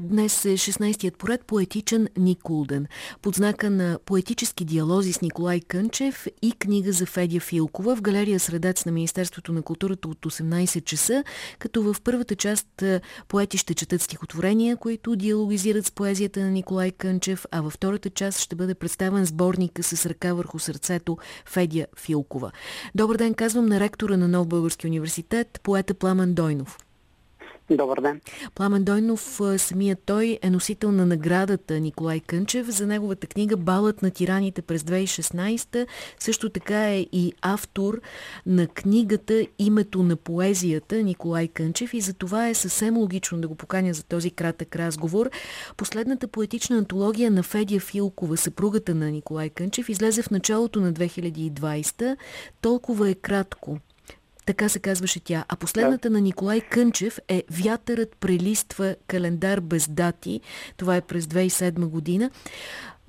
Днес е 16-тият поред поетичен Никулден. Под знака на поетически диалози с Николай Кънчев и книга за Федя Филкова в галерия Средец на Министерството на културата от 18 часа, като в първата част поети ще четат стихотворения, които диалогизират с поезията на Николай Кънчев, а във втората част ще бъде представен сборника с ръка върху сърцето Федя Филкова. Добър ден, казвам на ректора на Нов Български университет, поета Пламен Дойнов. Добър ден. Пламен Дойнов, самият той е носител на наградата Николай Кънчев за неговата книга Балът на тираните през 2016. Също така е и автор на книгата Името на поезията Николай Кънчев и за това е съвсем логично да го поканя за този кратък разговор. Последната поетична антология на Федия Филкова, съпругата на Николай Кънчев, излезе в началото на 2020. Толкова е кратко така се казваше тя. А последната да. на Николай Кънчев е Вятърът прелиства календар без дати. Това е през 2007 година.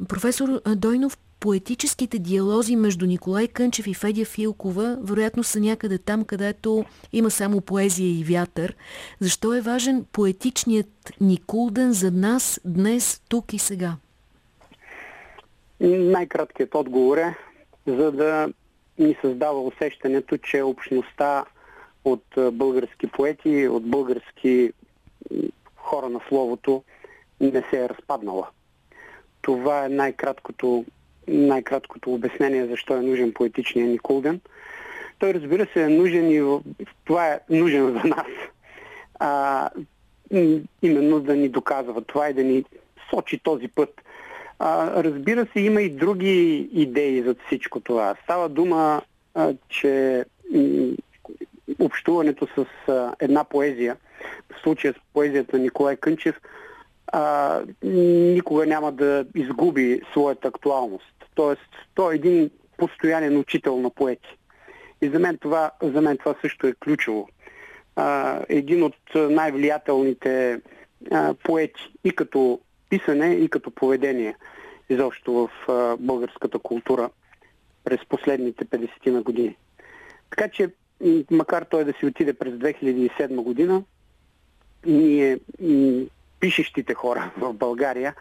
Професор Дойнов, поетическите диалози между Николай Кънчев и Федя Филкова вероятно са някъде там, където има само поезия и вятър. Защо е важен поетичният Никулден за нас днес, тук и сега? Най-краткият отговор е, за да ни създава усещането, че общността от български поети, от български хора на словото не се е разпаднала. Това е най-краткото, най-краткото обяснение защо е нужен поетичния Николден. Той разбира се е нужен и това е нужен за нас. А, именно да ни доказва това и да ни сочи този път. А, разбира се, има и други идеи за всичко това. Става дума, а, че м- общуването с а, една поезия, в случая с поезията на Николай Кънчев, а, никога няма да изгуби своята актуалност. Тоест, той е един постоянен учител на поети. И за мен това, за мен това също е ключово. А, един от най-влиятелните а, поети и като писане и като поведение изобщо в българската култура през последните 50 на години. Така че, макар той да си отиде през 2007 година, ние, пишещите хора в България,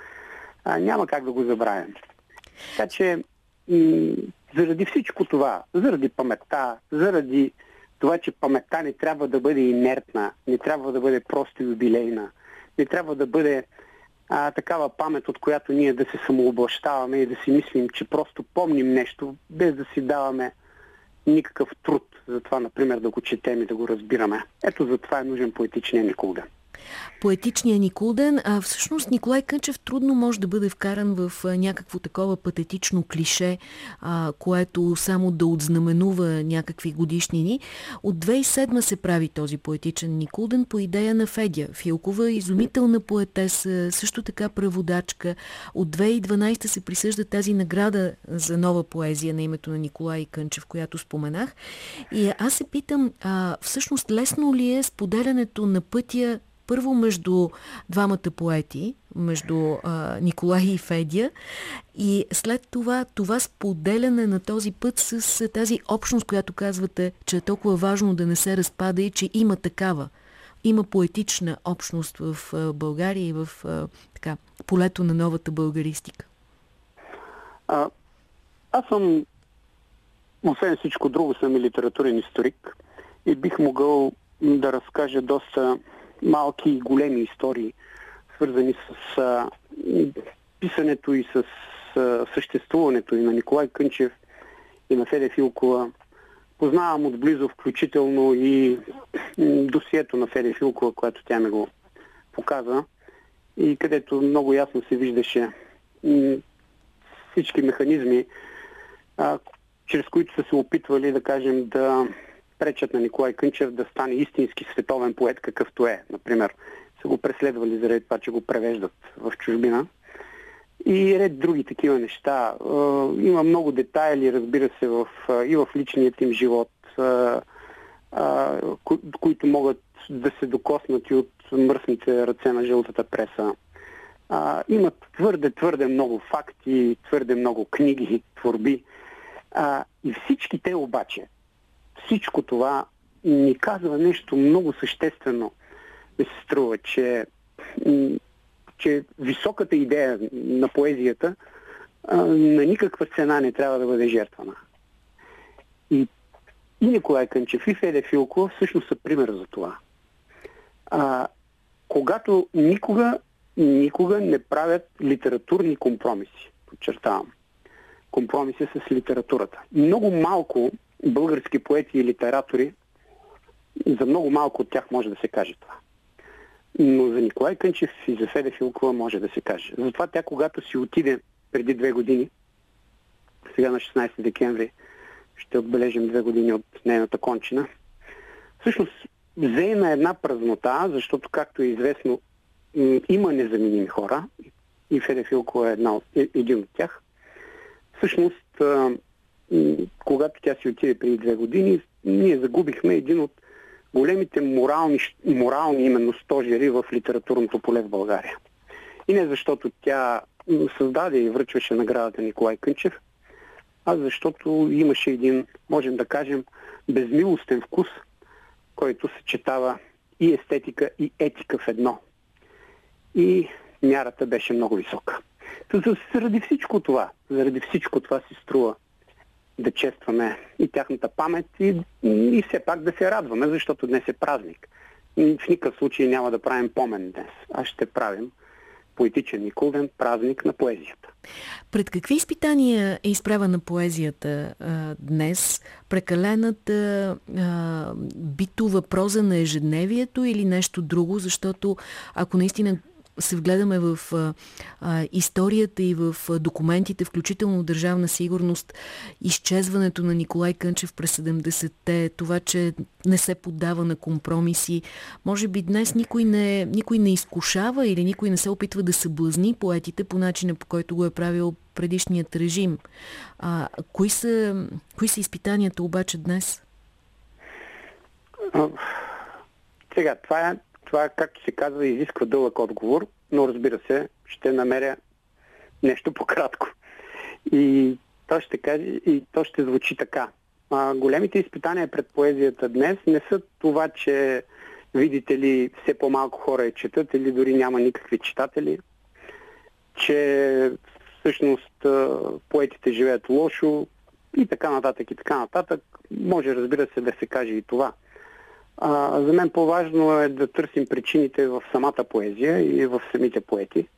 няма как да го забравим. Така че, заради всичко това, заради паметта, заради това, че паметта не трябва да бъде инертна, не трябва да бъде просто юбилейна, не трябва да бъде а, такава памет, от която ние да се самооблащаваме и да си мислим, че просто помним нещо, без да си даваме никакъв труд за това, например, да го четем и да го разбираме. Ето за това е нужен поетичния Николден поетичния Никулден, а всъщност Николай Кънчев трудно може да бъде вкаран в някакво такова патетично клише, а, което само да отзнаменува някакви годишнини. От 2007 се прави този поетичен Никулден по идея на Федя Филкова, изумителна поетеса, също така преводачка. От 2012 се присъжда тази награда за нова поезия на името на Николай Кънчев, която споменах. И аз се питам, а, всъщност лесно ли е споделянето на пътя първо между двамата поети, между а, Николай и Федя, и след това това споделяне на този път с, с тази общност, която казвате, че е толкова важно да не се разпада и че има такава. Има поетична общност в а, България и в а, така, полето на новата българистика. А, аз съм, освен всичко друго, съм и литературен историк и бих могъл да разкажа доста малки и големи истории, свързани с а, писането и с а, съществуването и на Николай Кънчев и на Феде Филкова. Познавам отблизо включително и досието на Феде Филкова, което тя ми го показа и където много ясно се виждаше всички механизми, а, чрез които са се опитвали, да кажем, да пречат на Николай Кънчев да стане истински световен поет, какъвто е. Например, са го преследвали заради това, че го превеждат в чужбина. И ред други такива неща. Има много детайли, разбира се, в, и в личният им живот, които могат да се докоснат и от мръсните ръце на жълтата преса. Имат твърде, твърде много факти, твърде много книги, творби. И всички те обаче всичко това ни казва нещо много съществено. Ми се струва, че че високата идея на поезията на никаква цена не трябва да бъде жертвана. И, и Николай Кънчев и Феде Филко всъщност са пример за това. А, когато никога, никога не правят литературни компромиси, подчертавам, компромиси с литературата. Много малко български поети и литератори, за много малко от тях може да се каже това. Но за Николай Кънчев и за Феде Филкова може да се каже. Затова тя, когато си отиде преди две години, сега на 16 декември ще отбележим две години от нейната кончина, всъщност взе на една празнота, защото, както е известно, има незаменими хора и Феде Филкова е една е, един от тях. Всъщност, когато тя си отиде преди две години, ние загубихме един от големите морални, морални именно стожери в литературното поле в България. И не защото тя създаде и връчваше наградата Николай Кънчев, а защото имаше един, можем да кажем, безмилостен вкус, който съчетава и естетика, и етика в едно. И мярата беше много висока. Заради всичко това, заради всичко това си струва да честваме и тяхната памет и, и все пак да се радваме, защото днес е празник. В никакъв случай няма да правим помен днес, а ще правим поетичен Николден празник на поезията. Пред какви изпитания е изправена поезията а, днес? Прекалената а, битова проза на ежедневието или нещо друго? Защото ако наистина се вгледаме в а, историята и в документите, включително държавна сигурност, изчезването на Николай Кънчев през 70-те, това, че не се поддава на компромиси. Може би днес никой не, никой не изкушава или никой не се опитва да съблазни поетите по начина, по който го е правил предишният режим. А, кои, са, кои са изпитанията обаче днес? Сега, това е това, както се казва, изисква дълъг отговор, но разбира се, ще намеря нещо по-кратко. И то ще, каже, и то ще звучи така. А, големите изпитания пред поезията днес не са това, че видите ли все по-малко хора я четат или дори няма никакви читатели, че всъщност поетите живеят лошо и така нататък и така нататък. Може разбира се да се каже и това – а, за мен по-важно е да търсим причините в самата поезия и в самите поети.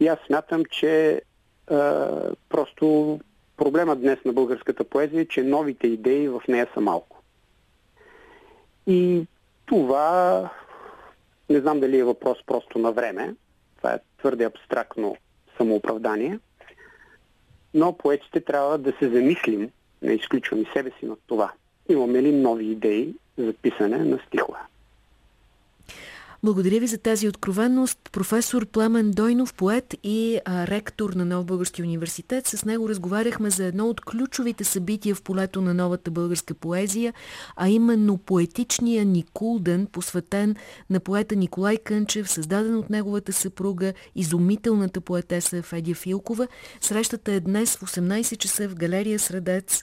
И аз смятам, че а, просто проблемът днес на българската поезия е, че новите идеи в нея са малко. И това не знам дали е въпрос просто на време. Това е твърде абстрактно самооправдание. Но поетите трябва да се замислим, не изключвам и себе си над това. Имаме ли нови идеи за писане на стихове. Благодаря ви за тази откровенност. Професор Пламен Дойнов, поет и а, ректор на Нов Български университет. С него разговаряхме за едно от ключовите събития в полето на новата българска поезия, а именно поетичния Никулден, посветен на поета Николай Кънчев, създаден от неговата съпруга, изумителната поетеса Федия Филкова. Срещата е днес в 18 часа в галерия Средец